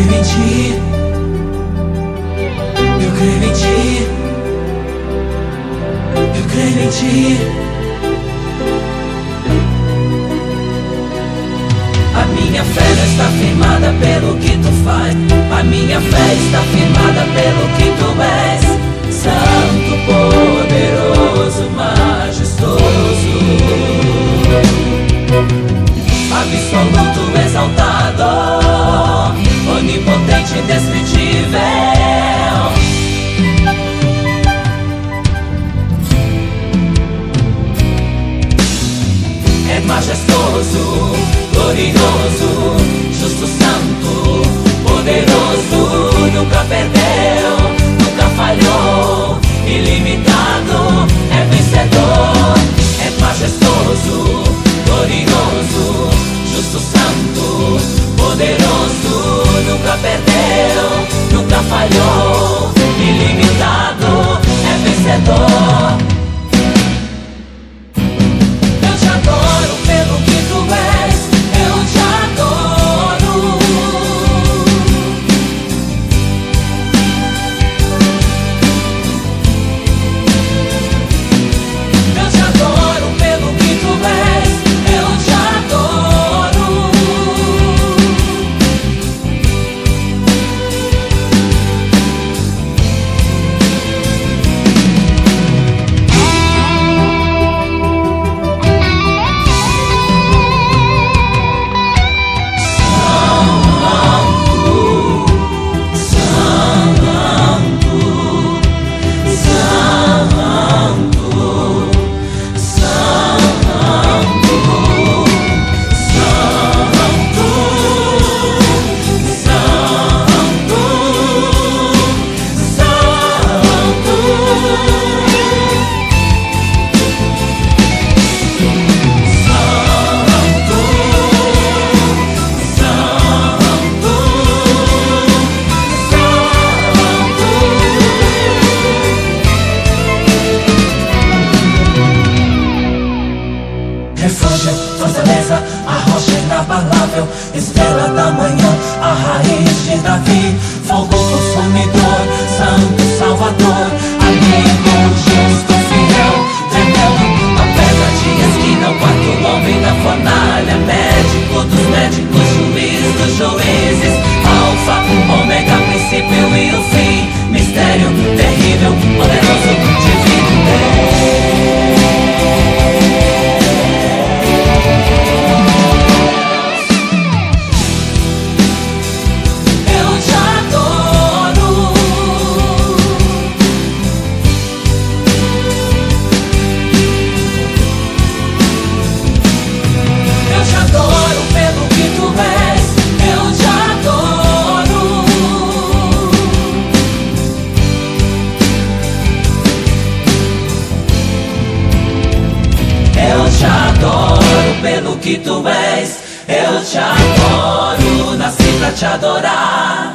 creio em ti. Eu creio em ti. Eu creio em ti. A minha fé está firmada pelo que tu faz. A minha fé está firmada pelo que tu és. Santo, poderoso, majestoso. Absoluto. Indescritível. É majestoso, glorioso, Refúgio, fortaleza, a rocha inabalável, estrela da manhã, pelo que tu és. Eu te adoro, nasci pra te adorar.